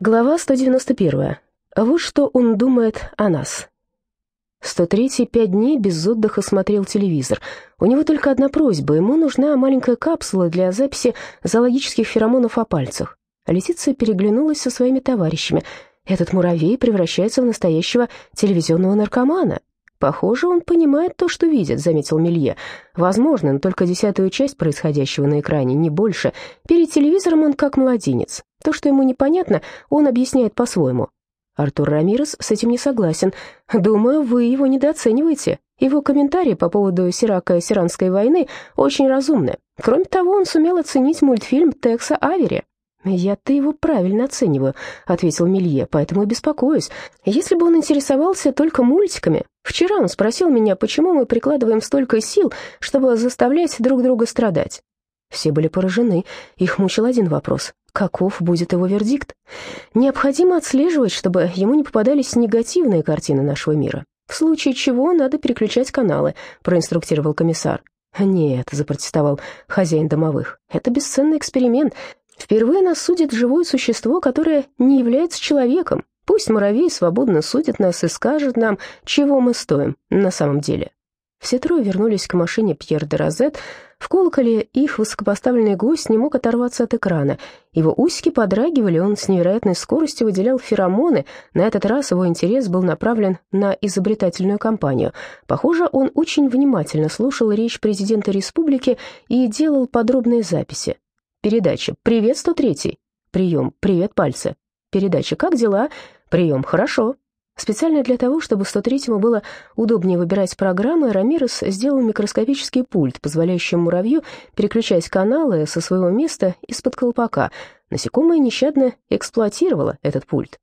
Глава 191. Вот что он думает о нас. 103-й пять дней без отдыха смотрел телевизор. У него только одна просьба. Ему нужна маленькая капсула для записи зоологических феромонов о пальцах. Летиция переглянулась со своими товарищами. Этот муравей превращается в настоящего телевизионного наркомана. «Похоже, он понимает то, что видит», — заметил Мелье. «Возможно, но только десятую часть происходящего на экране, не больше. Перед телевизором он как младенец. То, что ему непонятно, он объясняет по-своему». Артур Рамирес с этим не согласен. «Думаю, вы его недооцениваете. Его комментарии по поводу Сирако-Сиранской войны очень разумны. Кроме того, он сумел оценить мультфильм Текса Авери. «Я-то его правильно оцениваю», — ответил Мелье, «поэтому и беспокоюсь. Если бы он интересовался только мультиками... Вчера он спросил меня, почему мы прикладываем столько сил, чтобы заставлять друг друга страдать». Все были поражены. Их мучил один вопрос. Каков будет его вердикт? Необходимо отслеживать, чтобы ему не попадались негативные картины нашего мира. В случае чего надо переключать каналы, проинструктировал комиссар. «Нет», — запротестовал хозяин домовых, — «это бесценный эксперимент. Впервые нас судит живое существо, которое не является человеком. Пусть муравей свободно судит нас и скажет нам, чего мы стоим на самом деле. Все трое вернулись к машине Пьер де Розет. В колоколе их высокопоставленный гость не мог оторваться от экрана. Его усики подрагивали, он с невероятной скоростью выделял феромоны. На этот раз его интерес был направлен на изобретательную кампанию. Похоже, он очень внимательно слушал речь президента республики и делал подробные записи. Передача «Привет, 103-й». Прием «Привет, пальцы». Передача «Как дела?» Прием «Хорошо». Специально для того, чтобы 103-му было удобнее выбирать программы, Рамирес сделал микроскопический пульт, позволяющий муравью переключать каналы со своего места из-под колпака. Насекомое нещадно эксплуатировало этот пульт.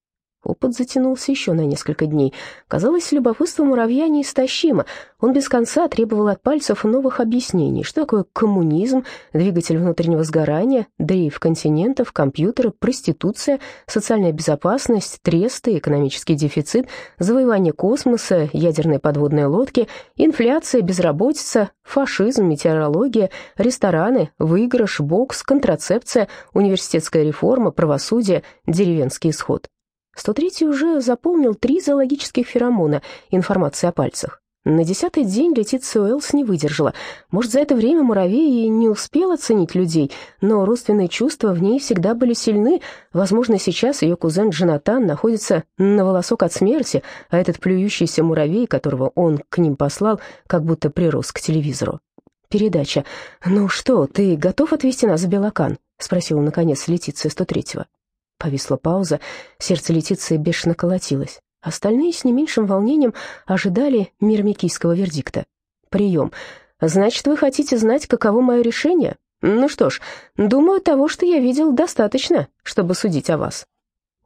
Опыт затянулся еще на несколько дней. Казалось, любопытство муравья неистощимо. Он без конца требовал от пальцев новых объяснений, что такое коммунизм, двигатель внутреннего сгорания, дрейф континентов, компьютеры, проституция, социальная безопасность, тресты, экономический дефицит, завоевание космоса, ядерные подводные лодки, инфляция, безработица, фашизм, метеорология, рестораны, выигрыш, бокс, контрацепция, университетская реформа, правосудие, деревенский исход. 103 уже заполнил три зоологических феромона информации о пальцах. На десятый день Летиция Уэллс не выдержала. Может, за это время муравей и не успел оценить людей, но родственные чувства в ней всегда были сильны. Возможно, сейчас ее кузен Джонатан находится на волосок от смерти, а этот плюющийся муравей, которого он к ним послал, как будто прирос к телевизору. Передача. «Ну что, ты готов отвезти нас в Белокан?» — спросила, наконец, Летиция 103-го. Повисла пауза, сердце Летиции бешено колотилось. Остальные с не меньшим волнением ожидали мирмикийского вердикта. «Прием. Значит, вы хотите знать, каково мое решение? Ну что ж, думаю, того, что я видел, достаточно, чтобы судить о вас».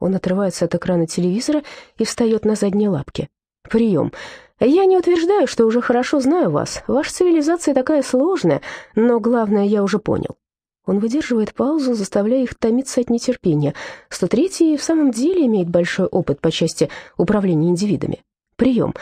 Он отрывается от экрана телевизора и встает на задние лапки. «Прием. Я не утверждаю, что уже хорошо знаю вас. Ваша цивилизация такая сложная, но главное я уже понял. Он выдерживает паузу, заставляя их томиться от нетерпения. 103-й в самом деле имеет большой опыт по части управления индивидами. Прием.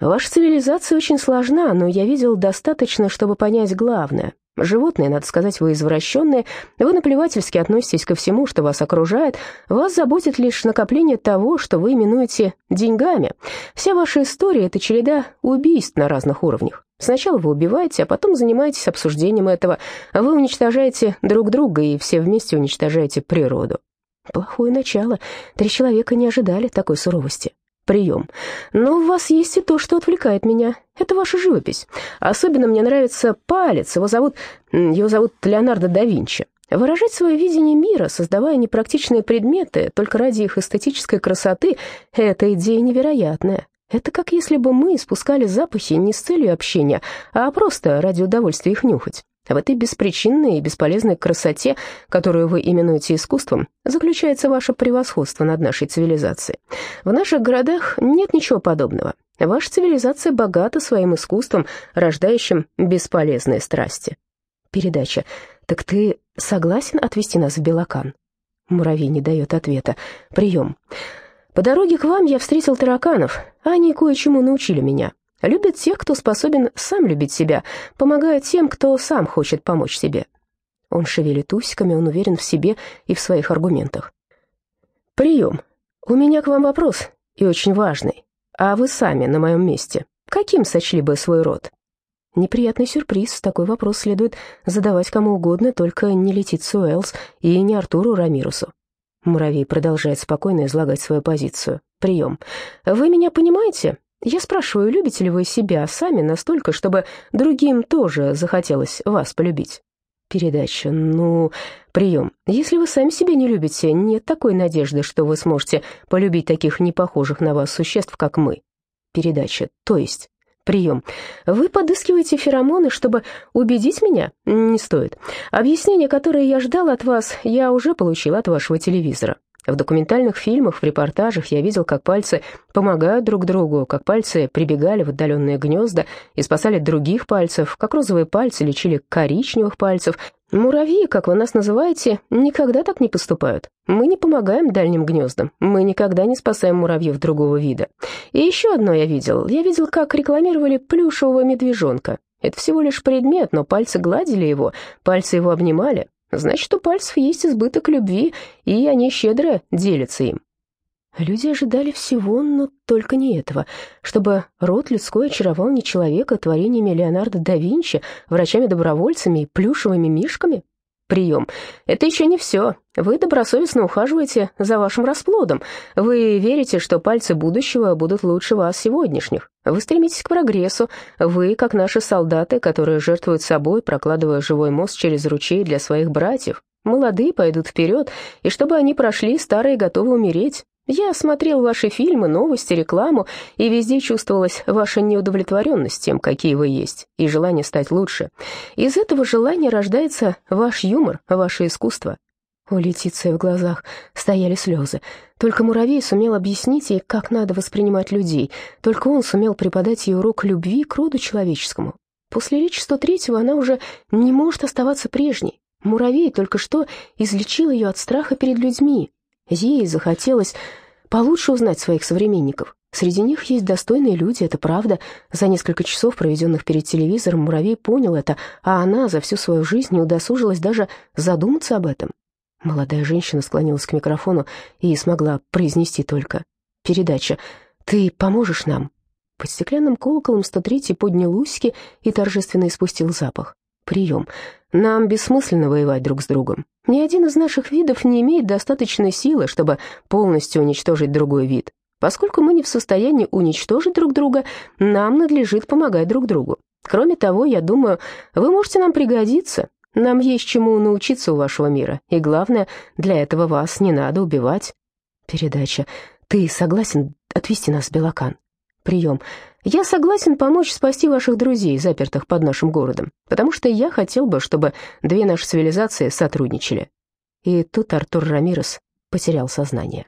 Ваша цивилизация очень сложна, но я видел достаточно, чтобы понять главное. Животные, надо сказать, вы извращенные, вы наплевательски относитесь ко всему, что вас окружает, вас заботит лишь накопление того, что вы именуете деньгами. Вся ваша история — это череда убийств на разных уровнях. Сначала вы убиваете, а потом занимаетесь обсуждением этого. Вы уничтожаете друг друга и все вместе уничтожаете природу. Плохое начало. Три человека не ожидали такой суровости. Прием. Но у вас есть и то, что отвлекает меня. Это ваша живопись. Особенно мне нравится палец. Его зовут, его зовут Леонардо да Винчи. Выражать свое видение мира, создавая непрактичные предметы только ради их эстетической красоты, это идея невероятная. Это как если бы мы испускали запахи не с целью общения, а просто ради удовольствия их нюхать. В этой беспричинной и бесполезной красоте, которую вы именуете искусством, заключается ваше превосходство над нашей цивилизацией. В наших городах нет ничего подобного. Ваша цивилизация богата своим искусством, рождающим бесполезные страсти. Передача. Так ты согласен отвезти нас в Белокан? Муравей не дает ответа. Прием. По дороге к вам я встретил тараканов. Они кое-чему научили меня. Любят тех, кто способен сам любить себя, помогает тем, кто сам хочет помочь себе. Он шевелит усиками, он уверен в себе и в своих аргументах. Прием. У меня к вам вопрос, и очень важный. А вы сами на моем месте, каким сочли бы свой род? Неприятный сюрприз, такой вопрос следует задавать кому угодно, только не Летицию Уэллс и не Артуру Рамирусу. Муравей продолжает спокойно излагать свою позицию. Прием. Вы меня понимаете? Я спрашиваю, любите ли вы себя сами настолько, чтобы другим тоже захотелось вас полюбить? Передача. Ну, прием. Если вы сами себя не любите, нет такой надежды, что вы сможете полюбить таких непохожих на вас существ, как мы. Передача. То есть... Прием. Вы подыскиваете феромоны, чтобы убедить меня? Не стоит. Объяснение, которое я ждал от вас, я уже получил от вашего телевизора. В документальных фильмах, в репортажах я видел, как пальцы помогают друг другу, как пальцы прибегали в отдаленные гнезда и спасали других пальцев, как розовые пальцы лечили коричневых пальцев. Муравьи, как вы нас называете, никогда так не поступают. Мы не помогаем дальним гнездам, мы никогда не спасаем муравьев другого вида. И еще одно я видел. Я видел, как рекламировали плюшевого медвежонка. Это всего лишь предмет, но пальцы гладили его, пальцы его обнимали. Значит, у пальцев есть избыток любви, и они щедро делятся им. Люди ожидали всего, но только не этого. Чтобы род людской очаровал не человека творениями Леонардо да Винчи, врачами-добровольцами и плюшевыми мишками, прием. Это еще не все. Вы добросовестно ухаживаете за вашим расплодом. Вы верите, что пальцы будущего будут лучше вас сегодняшних. Вы стремитесь к прогрессу. Вы, как наши солдаты, которые жертвуют собой, прокладывая живой мост через ручей для своих братьев. Молодые пойдут вперед, и чтобы они прошли, старые готовы умереть. Я смотрел ваши фильмы, новости, рекламу, и везде чувствовалась ваша неудовлетворенность тем, какие вы есть, и желание стать лучше. Из этого желания рождается ваш юмор, ваше искусство. У Летиции в глазах стояли слезы. Только муравей сумел объяснить ей, как надо воспринимать людей. Только он сумел преподать ей урок любви к роду человеческому. После речи 103-го она уже не может оставаться прежней. Муравей только что излечил ее от страха перед людьми, Ей захотелось получше узнать своих современников. Среди них есть достойные люди, это правда. За несколько часов, проведенных перед телевизором, Муравей понял это, а она за всю свою жизнь не удосужилась даже задуматься об этом. Молодая женщина склонилась к микрофону и смогла произнести только «Передача, ты поможешь нам?» Под стеклянным колоколом 103 поднял усики и торжественно испустил запах. «Прием. Нам бессмысленно воевать друг с другом. Ни один из наших видов не имеет достаточной силы, чтобы полностью уничтожить другой вид. Поскольку мы не в состоянии уничтожить друг друга, нам надлежит помогать друг другу. Кроме того, я думаю, вы можете нам пригодиться. Нам есть чему научиться у вашего мира, и главное, для этого вас не надо убивать. Передача. Ты согласен отвезти нас в Белакан? Прием. Я согласен помочь спасти ваших друзей, запертых под нашим городом, потому что я хотел бы, чтобы две наши цивилизации сотрудничали». И тут Артур Рамирес потерял сознание.